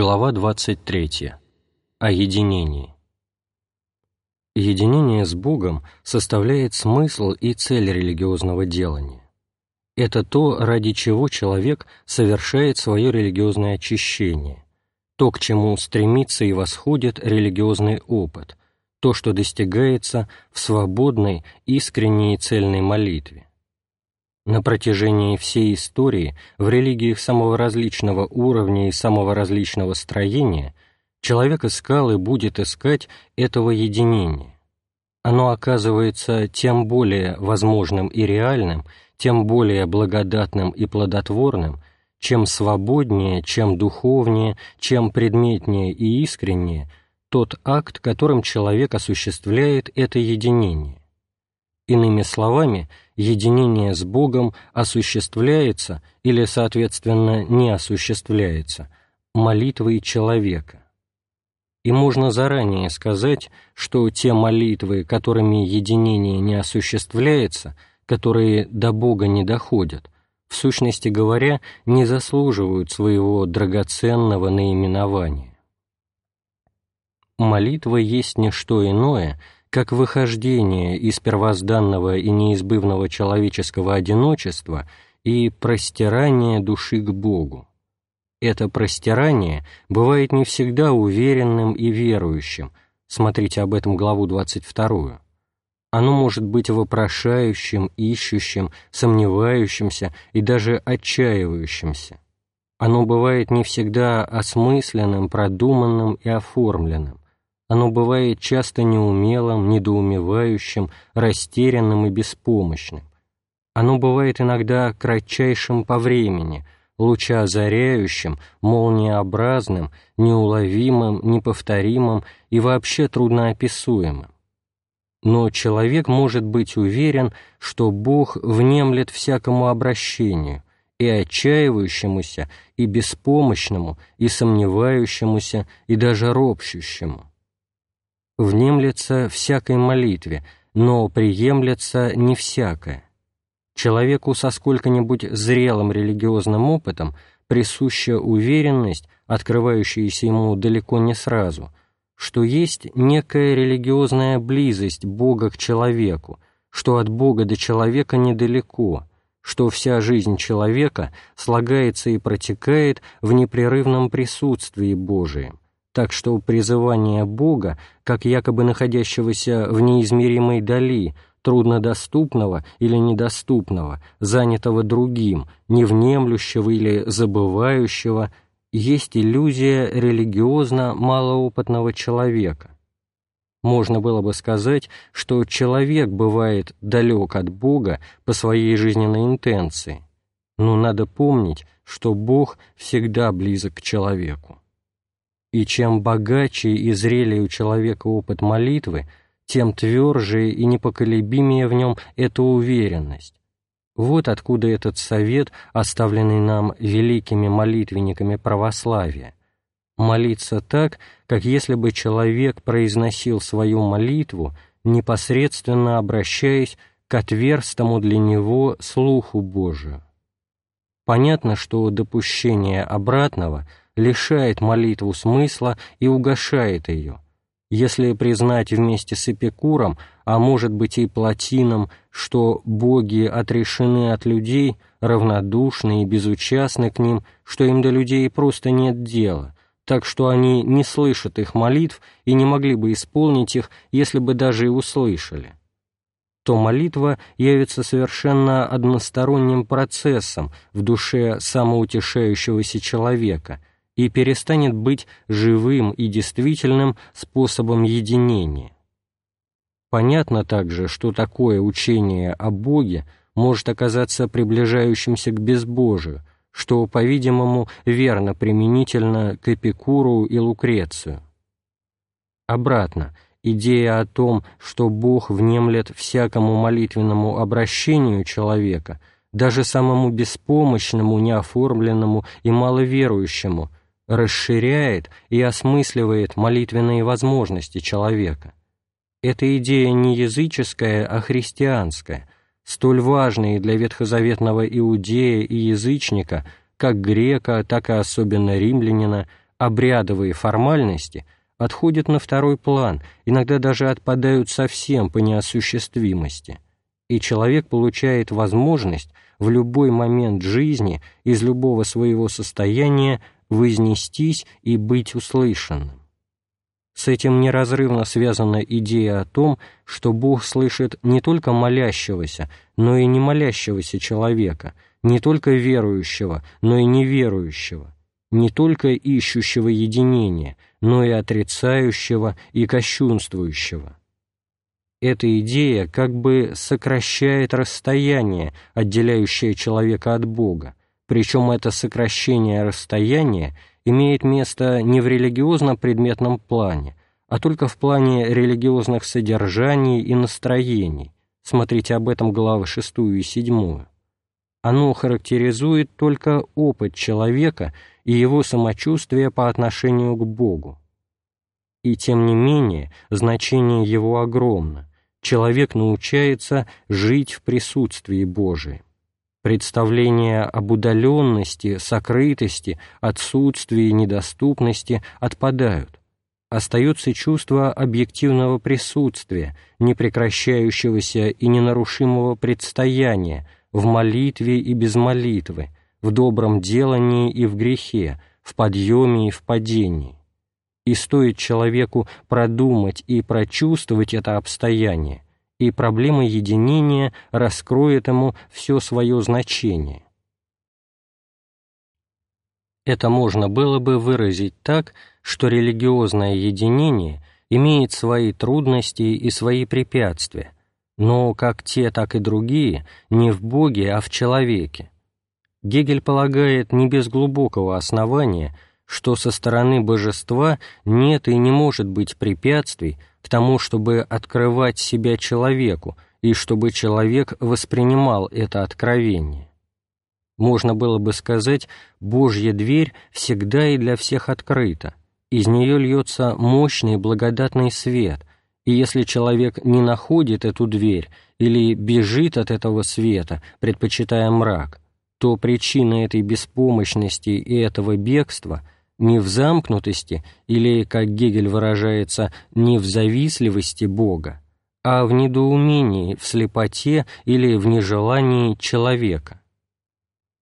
Глава 23. О единении. Единение с Богом составляет смысл и цель религиозного делания. Это то, ради чего человек совершает свое религиозное очищение, то, к чему стремится и восходит религиозный опыт, то, что достигается в свободной, искренней и цельной молитве. На протяжении всей истории в религиях самого различного уровня и самого различного строения человек искал и будет искать этого единения. Оно оказывается тем более возможным и реальным, тем более благодатным и плодотворным, чем свободнее, чем духовнее, чем предметнее и искреннее тот акт, которым человек осуществляет это единение. Иными словами, единение с Богом осуществляется или, соответственно, не осуществляется молитвой человека. И можно заранее сказать, что те молитвы, которыми единение не осуществляется, которые до Бога не доходят, в сущности говоря, не заслуживают своего драгоценного наименования. Молитва есть не что иное – как выхождение из первозданного и неизбывного человеческого одиночества и простирание души к Богу. Это простирание бывает не всегда уверенным и верующим, смотрите об этом главу 22. Оно может быть вопрошающим, ищущим, сомневающимся и даже отчаивающимся. Оно бывает не всегда осмысленным, продуманным и оформленным, оно бывает часто неумелым, недоумевающим, растерянным и беспомощным. Оно бывает иногда кратчайшим по времени, лучеозаряющим, молниеобразным, неуловимым, неповторимым и вообще трудноописуемым. Но человек может быть уверен, что Бог внемлет всякому обращению, и отчаивающемуся, и беспомощному, и сомневающемуся, и даже ропщущему внемлется всякой молитве, но приемлется не всякое. Человеку со сколько-нибудь зрелым религиозным опытом присуща уверенность, открывающаяся ему далеко не сразу, что есть некая религиозная близость Бога к человеку, что от Бога до человека недалеко, что вся жизнь человека слагается и протекает в непрерывном присутствии Божием, так что призывание Бога, как якобы находящегося в неизмеримой дали, труднодоступного или недоступного, занятого другим, невнемлющего или забывающего, есть иллюзия религиозно малоопытного человека. Можно было бы сказать, что человек бывает далек от Бога по своей жизненной интенции, но надо помнить, что Бог всегда близок к человеку и чем богаче и зрелее у человека опыт молитвы, тем тверже и непоколебимее в нем эта уверенность. Вот откуда этот совет, оставленный нам великими молитвенниками православия. Молиться так, как если бы человек произносил свою молитву, непосредственно обращаясь к отверстому для него слуху Божию. Понятно, что допущение обратного – лишает молитву смысла и угошает ее. Если признать вместе с Эпикуром, а может быть и Платином, что боги отрешены от людей, равнодушны и безучастны к ним, что им до людей просто нет дела, так что они не слышат их молитв и не могли бы исполнить их, если бы даже и услышали то молитва явится совершенно односторонним процессом в душе самоутешающегося человека, и перестанет быть живым и действительным способом единения. Понятно также, что такое учение о Боге может оказаться приближающимся к безбожию, что, по-видимому, верно применительно к Эпикуру и Лукрецию. Обратно, идея о том, что Бог внемлет всякому молитвенному обращению человека, даже самому беспомощному, неоформленному и маловерующему, расширяет и осмысливает молитвенные возможности человека. Эта идея не языческая, а христианская, столь важная для ветхозаветного иудея и язычника, как грека, так и особенно римлянина, обрядовые формальности отходят на второй план, иногда даже отпадают совсем по неосуществимости, и человек получает возможность в любой момент жизни из любого своего состояния вознестись и быть услышанным. С этим неразрывно связана идея о том, что Бог слышит не только молящегося, но и не молящегося человека, не только верующего, но и неверующего, не только ищущего единения, но и отрицающего и кощунствующего. Эта идея как бы сокращает расстояние, отделяющее человека от Бога, причем это сокращение расстояния имеет место не в религиозно-предметном плане, а только в плане религиозных содержаний и настроений. Смотрите об этом главы 6 и 7. Оно характеризует только опыт человека и его самочувствие по отношению к Богу. И тем не менее, значение его огромно. Человек научается жить в присутствии Божием. Представления об удаленности, сокрытости, отсутствии, недоступности отпадают. Остается чувство объективного присутствия, непрекращающегося и ненарушимого предстояния в молитве и без молитвы, в добром делании и в грехе, в подъеме и в падении. И стоит человеку продумать и прочувствовать это обстояние, и проблема единения раскроет ему все свое значение. Это можно было бы выразить так, что религиозное единение имеет свои трудности и свои препятствия, но как те, так и другие не в Боге, а в человеке. Гегель полагает не без глубокого основания, что со стороны божества нет и не может быть препятствий к тому, чтобы открывать себя человеку, и чтобы человек воспринимал это откровение. Можно было бы сказать, Божья дверь всегда и для всех открыта, из нее льется мощный благодатный свет, и если человек не находит эту дверь или бежит от этого света, предпочитая мрак, то причина этой беспомощности и этого бегства – не в замкнутости или, как Гегель выражается, не в завистливости Бога, а в недоумении, в слепоте или в нежелании человека.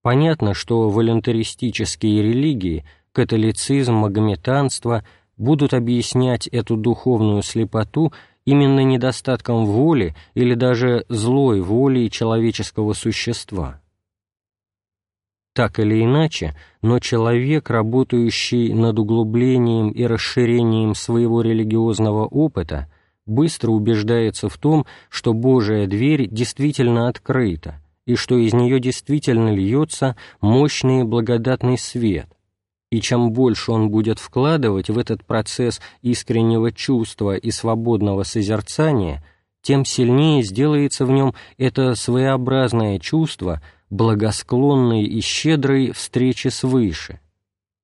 Понятно, что волюнтаристические религии, католицизм, магометанство будут объяснять эту духовную слепоту именно недостатком воли или даже злой воли человеческого существа. Так или иначе, но человек, работающий над углублением и расширением своего религиозного опыта, быстро убеждается в том, что Божия дверь действительно открыта, и что из нее действительно льется мощный благодатный свет. И чем больше он будет вкладывать в этот процесс искреннего чувства и свободного созерцания, тем сильнее сделается в нем это своеобразное чувство – благосклонной и щедрой встречи свыше.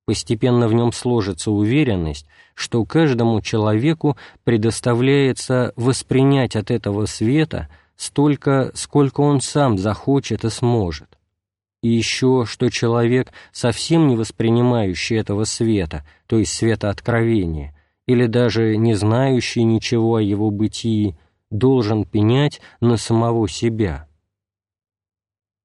Постепенно в нем сложится уверенность, что каждому человеку предоставляется воспринять от этого света столько, сколько он сам захочет и сможет. И еще, что человек, совсем не воспринимающий этого света, то есть света откровения, или даже не знающий ничего о его бытии, должен пенять на самого себя –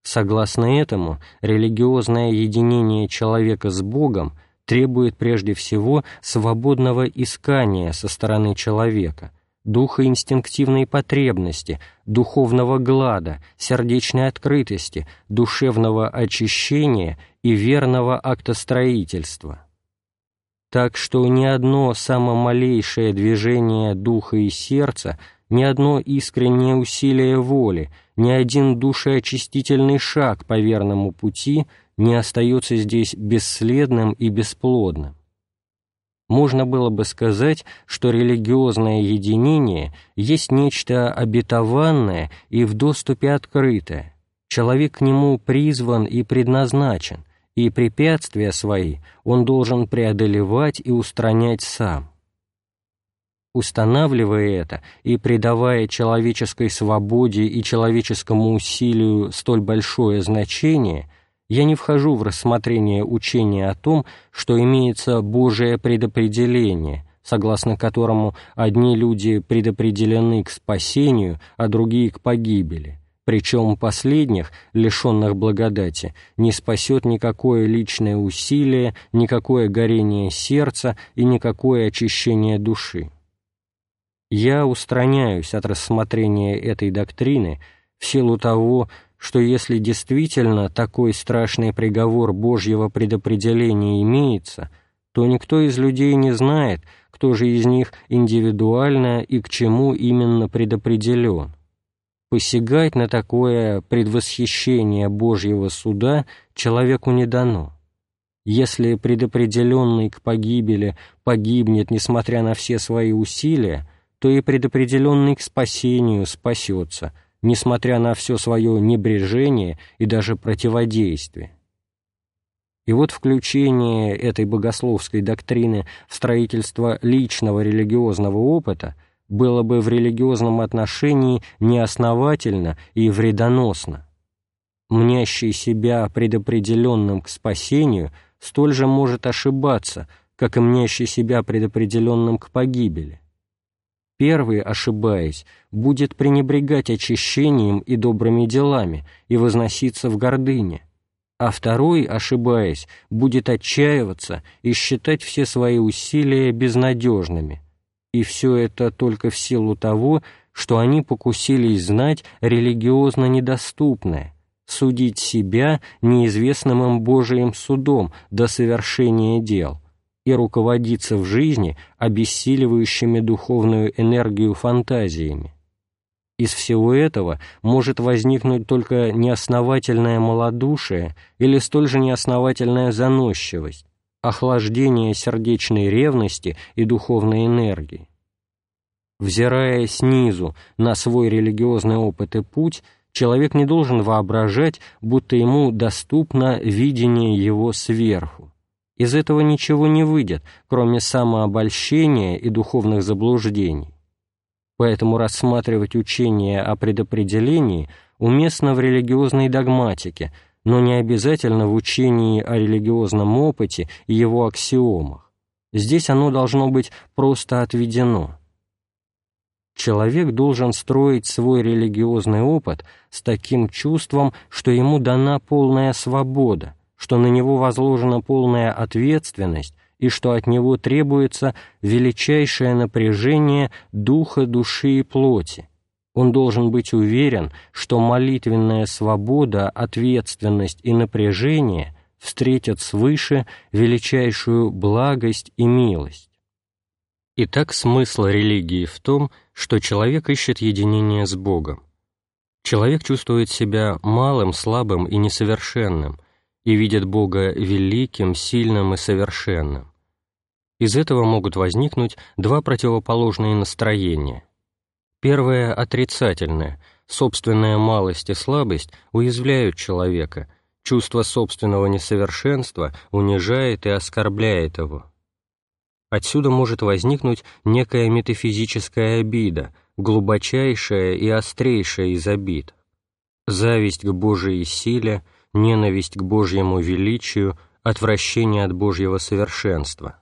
Согласно этому, религиозное единение человека с Богом требует прежде всего свободного искания со стороны человека, духа инстинктивной потребности, духовного глада, сердечной открытости, душевного очищения и верного актостроительства. Так что ни одно самомалейшее движение духа и сердца – ни одно искреннее усилие воли, ни один душеочистительный шаг по верному пути не остается здесь бесследным и бесплодным. Можно было бы сказать, что религиозное единение есть нечто обетованное и в доступе открытое. Человек к нему призван и предназначен, и препятствия свои он должен преодолевать и устранять сам. Устанавливая это и придавая человеческой свободе и человеческому усилию столь большое значение, я не вхожу в рассмотрение учения о том, что имеется Божие предопределение, согласно которому одни люди предопределены к спасению, а другие к погибели, причем последних, лишенных благодати, не спасет никакое личное усилие, никакое горение сердца и никакое очищение души. Я устраняюсь от рассмотрения этой доктрины в силу того, что если действительно такой страшный приговор Божьего предопределения имеется, то никто из людей не знает, кто же из них индивидуально и к чему именно предопределен. Посягать на такое предвосхищение Божьего суда человеку не дано. Если предопределенный к погибели погибнет, несмотря на все свои усилия, то и предопределенный к спасению спасется, несмотря на все свое небрежение и даже противодействие. И вот включение этой богословской доктрины в строительство личного религиозного опыта было бы в религиозном отношении неосновательно и вредоносно. Мнящий себя предопределенным к спасению столь же может ошибаться, как и мнящий себя предопределенным к погибели. Первый, ошибаясь, будет пренебрегать очищением и добрыми делами и возноситься в гордыне, а второй, ошибаясь, будет отчаиваться и считать все свои усилия безнадежными. И все это только в силу того, что они покусились знать религиозно недоступное, судить себя неизвестным им Божиим судом до совершения дел и руководиться в жизни обессиливающими духовную энергию фантазиями. Из всего этого может возникнуть только неосновательное малодушие или столь же неосновательная заносчивость, охлаждение сердечной ревности и духовной энергии. Взирая снизу на свой религиозный опыт и путь, человек не должен воображать, будто ему доступно видение его сверху. Из этого ничего не выйдет, кроме самообольщения и духовных заблуждений. Поэтому рассматривать учение о предопределении уместно в религиозной догматике, но не обязательно в учении о религиозном опыте и его аксиомах. Здесь оно должно быть просто отведено. Человек должен строить свой религиозный опыт с таким чувством, что ему дана полная свобода, что на него возложена полная ответственность и что от него требуется величайшее напряжение духа, души и плоти. Он должен быть уверен, что молитвенная свобода, ответственность и напряжение встретят свыше величайшую благость и милость. Итак, смысл религии в том, что человек ищет единение с Богом. Человек чувствует себя малым, слабым и несовершенным, и видят Бога великим, сильным и совершенным. Из этого могут возникнуть два противоположные настроения. Первое — отрицательное, собственная малость и слабость уязвляют человека, чувство собственного несовершенства унижает и оскорбляет его. Отсюда может возникнуть некая метафизическая обида, глубочайшая и острейшая из обид. Зависть к Божией силе — ненависть к Божьему величию, отвращение от Божьего совершенства.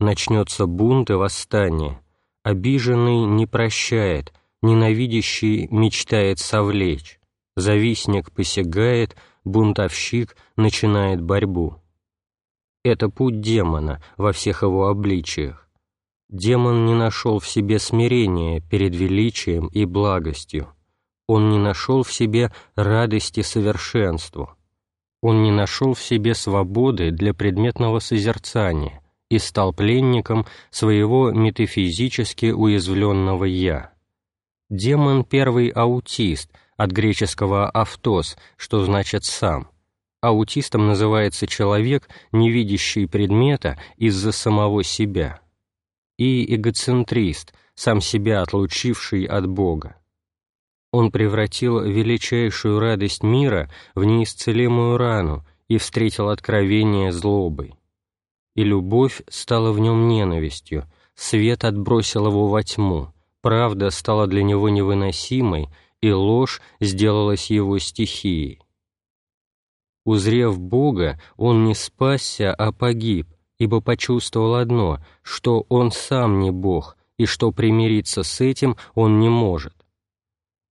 Начнется бунт и восстание. Обиженный не прощает, ненавидящий мечтает совлечь. Завистник посягает, бунтовщик начинает борьбу. Это путь демона во всех его обличиях. Демон не нашел в себе смирения перед величием и благостью он не нашел в себе радости совершенству, он не нашел в себе свободы для предметного созерцания и стал пленником своего метафизически уязвленного «я». Демон — первый аутист, от греческого «автос», что значит «сам». Аутистом называется человек, не видящий предмета из-за самого себя. И эгоцентрист, сам себя отлучивший от Бога он превратил величайшую радость мира в неисцелимую рану и встретил откровение злобой. И любовь стала в нем ненавистью, свет отбросил его во тьму, правда стала для него невыносимой, и ложь сделалась его стихией. Узрев Бога, он не спасся, а погиб, ибо почувствовал одно, что он сам не Бог, и что примириться с этим он не может.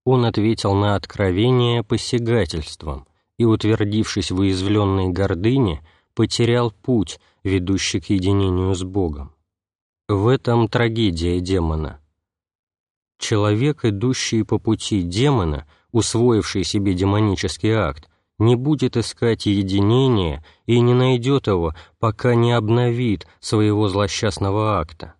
Он ответил на откровение посягательством и, утвердившись в уязвленной гордыне, потерял путь, ведущий к единению с Богом. В этом трагедия демона. Человек, идущий по пути демона, усвоивший себе демонический акт, не будет искать единения и не найдет его, пока не обновит своего злосчастного акта.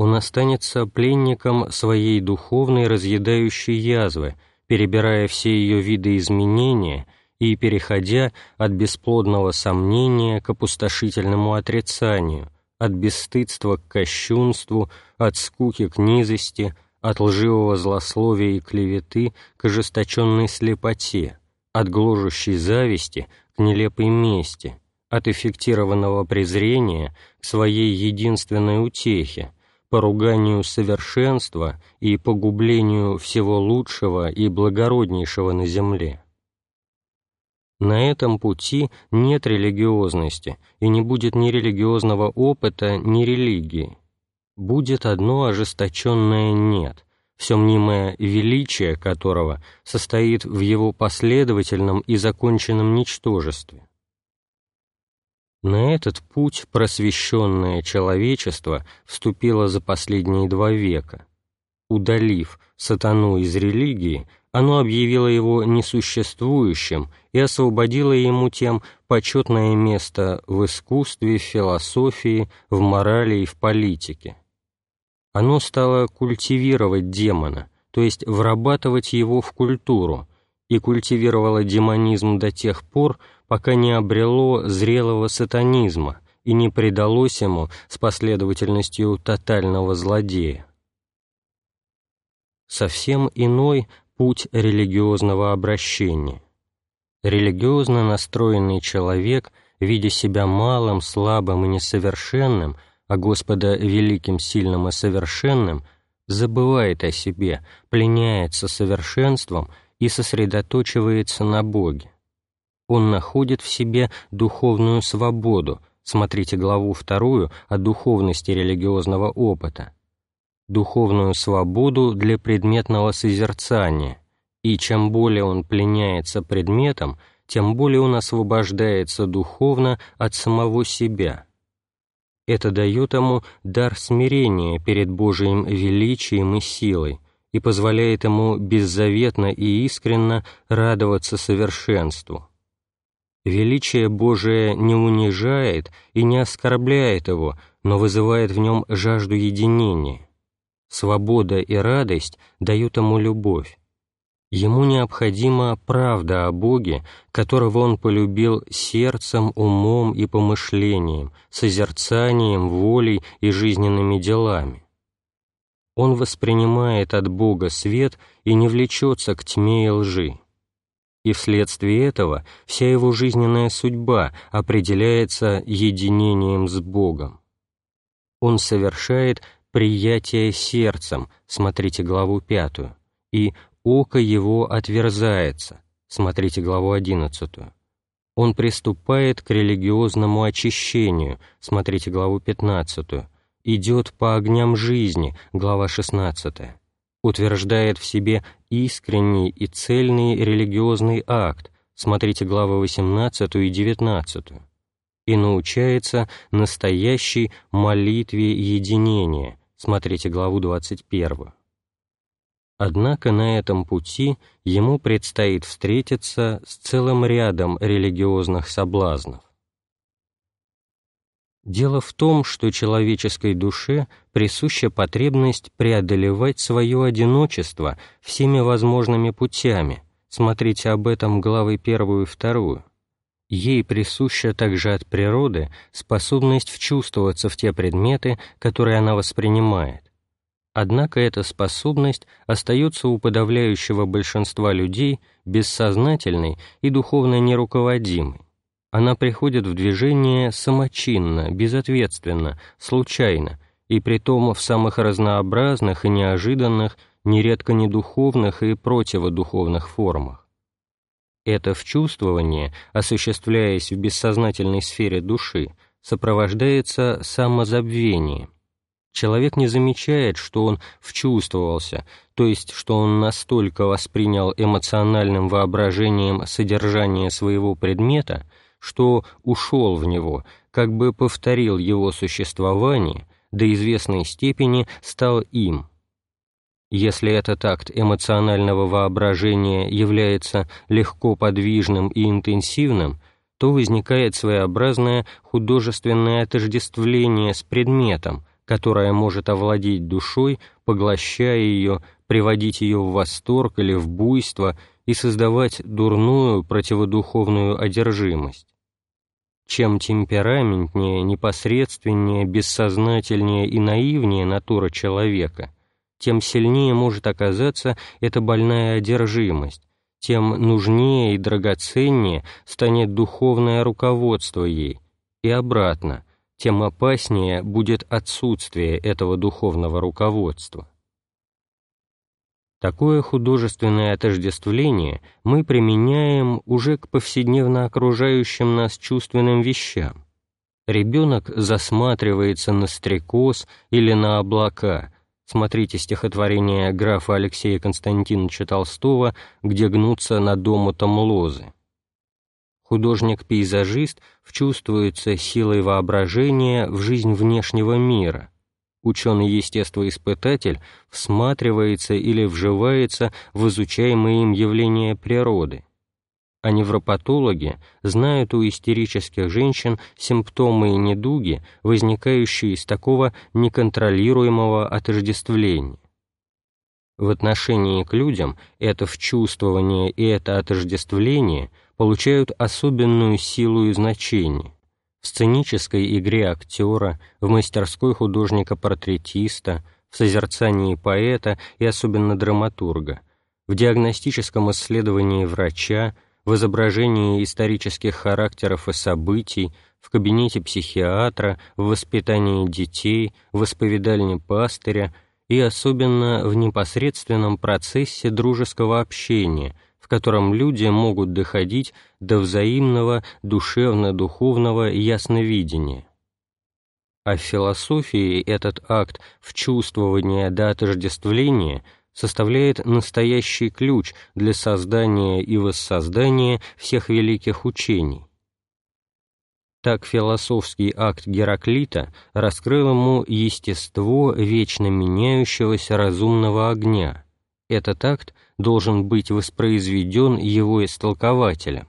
Он останется пленником своей духовной разъедающей язвы, перебирая все ее виды изменения и переходя от бесплодного сомнения к опустошительному отрицанию, от бесстыдства к кощунству, от скуки к низости, от лживого злословия и клеветы к ожесточенной слепоте, от гложущей зависти к нелепой мести, от эффектированного презрения к своей единственной утехе, поруганию совершенства и погублению всего лучшего и благороднейшего на земле. На этом пути нет религиозности, и не будет ни религиозного опыта, ни религии. Будет одно ожесточенное «нет», все мнимое величие которого состоит в его последовательном и законченном ничтожестве. На этот путь просвещенное человечество вступило за последние два века. Удалив сатану из религии, оно объявило его несуществующим и освободило ему тем почетное место в искусстве, в философии, в морали и в политике оно стало культивировать демона, то есть врабатывать его в культуру, и культивировало демонизм до тех пор, пока не обрело зрелого сатанизма и не предалось ему с последовательностью тотального злодея. Совсем иной путь религиозного обращения. Религиозно настроенный человек, видя себя малым, слабым и несовершенным – а Господа великим, сильным и совершенным, забывает о себе, пленяется совершенством и сосредоточивается на Боге. Он находит в себе духовную свободу, смотрите главу вторую о духовности религиозного опыта, духовную свободу для предметного созерцания, и чем более он пленяется предметом, тем более он освобождается духовно от самого себя – это дает ему дар смирения перед Божиим величием и силой и позволяет ему беззаветно и искренно радоваться совершенству. Величие Божие не унижает и не оскорбляет его, но вызывает в нем жажду единения. Свобода и радость дают ему любовь. Ему необходима правда о Боге, которого он полюбил сердцем, умом и помышлением, созерцанием, волей и жизненными делами. Он воспринимает от Бога свет и не влечется к тьме и лжи. И вследствие этого вся его жизненная судьба определяется единением с Богом. Он совершает приятие сердцем, смотрите главу пятую, и око его отверзается. Смотрите главу 11. Он приступает к религиозному очищению. Смотрите главу 15. Идет по огням жизни. Глава 16. Утверждает в себе искренний и цельный религиозный акт. Смотрите главы 18 и 19 и научается настоящей молитве единения. Смотрите главу 21. Однако на этом пути ему предстоит встретиться с целым рядом религиозных соблазнов. Дело в том, что человеческой душе присуща потребность преодолевать свое одиночество всеми возможными путями. Смотрите об этом главы первую и вторую. Ей присуща также от природы способность вчувствоваться в те предметы, которые она воспринимает Однако эта способность остается у подавляющего большинства людей бессознательной и духовно неруководимой. Она приходит в движение самочинно, безответственно, случайно, и притом в самых разнообразных и неожиданных, нередко недуховных и противодуховных формах. Это вчувствование, осуществляясь в бессознательной сфере души, сопровождается самозабвением. Человек не замечает, что он вчувствовался, то есть что он настолько воспринял эмоциональным воображением содержание своего предмета, что ушел в него, как бы повторил его существование, до известной степени стал им. Если этот акт эмоционального воображения является легко подвижным и интенсивным, то возникает своеобразное художественное отождествление с предметом, которое может овладеть душой, поглощая ее, приводить ее в восторг или в буйство и создавать дурную противодуховную одержимость. Чем темпераментнее, непосредственнее, бессознательнее и наивнее натура человека, тем сильнее может оказаться эта больная одержимость, тем нужнее и драгоценнее станет духовное руководство ей, и обратно, тем опаснее будет отсутствие этого духовного руководства. Такое художественное отождествление мы применяем уже к повседневно окружающим нас чувственным вещам. Ребенок засматривается на стрекоз или на облака. Смотрите стихотворение графа Алексея Константиновича Толстого, где гнутся над омутом лозы. Художник-пейзажист вчувствуется силой воображения в жизнь внешнего мира, ученый-естествоиспытатель всматривается или вживается в изучаемые им явления природы, а невропатологи знают у истерических женщин симптомы и недуги, возникающие из такого неконтролируемого отождествления. В отношении к людям это вчувствование и это отождествление получают особенную силу и значение в сценической игре актера, в мастерской художника-портретиста, в созерцании поэта и особенно драматурга, в диагностическом исследовании врача, в изображении исторических характеров и событий, в кабинете психиатра, в воспитании детей, в исповедальне пастыря и особенно в непосредственном процессе дружеского общения – котором люди могут доходить до взаимного душевно-духовного ясновидения. А в философии этот акт вчувствования до отождествления составляет настоящий ключ для создания и воссоздания всех великих учений. Так философский акт Гераклита раскрыл ему естество вечно меняющегося разумного огня. Этот акт должен быть воспроизведен его истолкователем.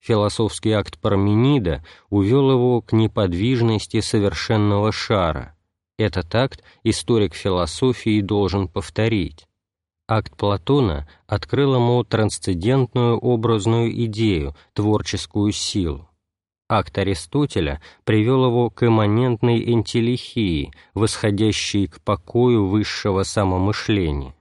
Философский акт Парменида увел его к неподвижности совершенного шара. Этот акт историк философии должен повторить. Акт Платона открыл ему трансцендентную образную идею, творческую силу. Акт Аристотеля привел его к имманентной энтелехии, восходящей к покою высшего самомышления.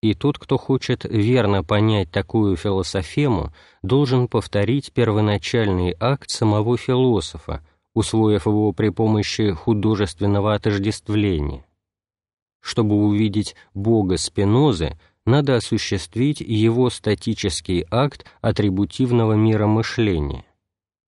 И тот, кто хочет верно понять такую философему, должен повторить первоначальный акт самого философа, усвоив его при помощи художественного отождествления. Чтобы увидеть Бога Спинозы, надо осуществить его статический акт атрибутивного мира мышления.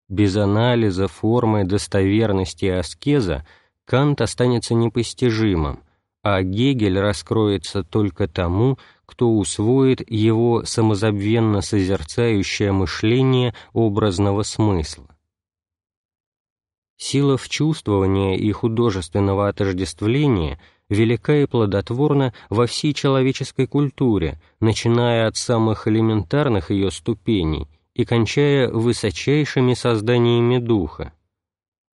Без анализа, формы, достоверности аскеза Кант останется непостижимым, а Гегель раскроется только тому, кто усвоит его самозабвенно созерцающее мышление образного смысла. Сила вчувствования и художественного отождествления велика и плодотворна во всей человеческой культуре, начиная от самых элементарных ее ступеней и кончая высочайшими созданиями духа,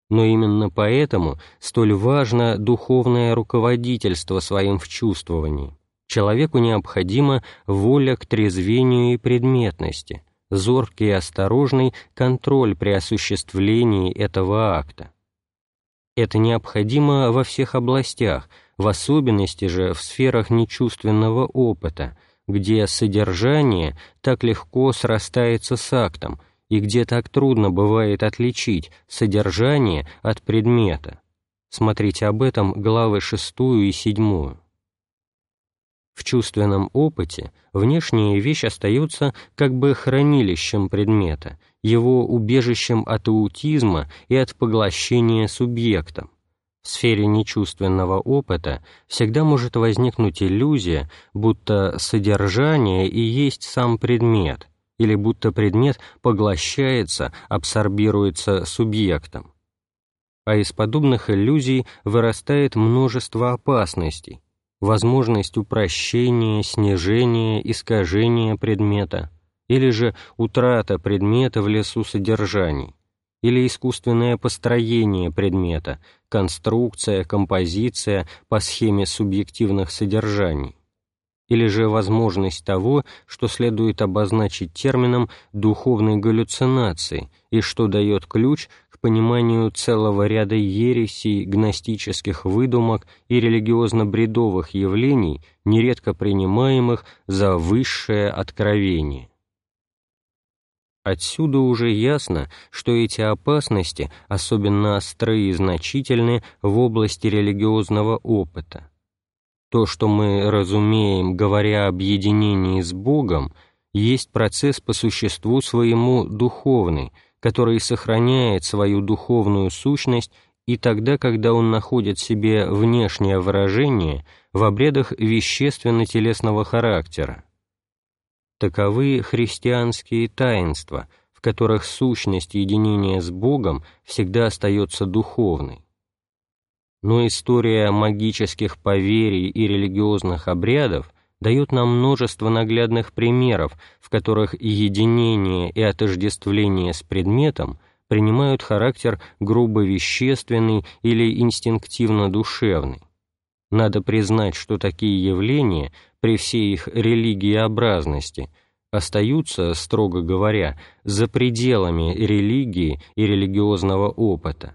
но именно поэтому столь важно духовное руководительство своим в чувствовании. Человеку необходима воля к трезвению и предметности, зоркий и осторожный контроль при осуществлении этого акта. Это необходимо во всех областях, в особенности же в сферах нечувственного опыта, где содержание так легко срастается с актом – и где так трудно бывает отличить содержание от предмета. Смотрите об этом главы шестую и седьмую. В чувственном опыте внешняя вещь остается как бы хранилищем предмета, его убежищем от аутизма и от поглощения субъектом. В сфере нечувственного опыта всегда может возникнуть иллюзия, будто содержание и есть сам предмет, или будто предмет поглощается, абсорбируется субъектом. А из подобных иллюзий вырастает множество опасностей, возможность упрощения, снижения, искажения предмета, или же утрата предмета в лесу содержаний, или искусственное построение предмета, конструкция, композиция по схеме субъективных содержаний, или же возможность того, что следует обозначить термином духовной галлюцинации и что дает ключ пониманию целого ряда ересей, гностических выдумок и религиозно-бредовых явлений, нередко принимаемых за высшее откровение. Отсюда уже ясно, что эти опасности особенно остры и значительны в области религиозного опыта. То, что мы разумеем, говоря об единении с Богом, есть процесс по существу своему духовный – который сохраняет свою духовную сущность и тогда, когда он находит себе внешнее выражение в обрядах вещественно-телесного характера. Таковы христианские таинства, в которых сущность единения с Богом всегда остается духовной. Но история магических поверий и религиозных обрядов дает нам множество наглядных примеров, в которых единение и отождествление с предметом принимают характер грубо вещественный или инстинктивно-душевный. Надо признать, что такие явления, при всей их религиеобразности, остаются, строго говоря, за пределами религии и религиозного опыта.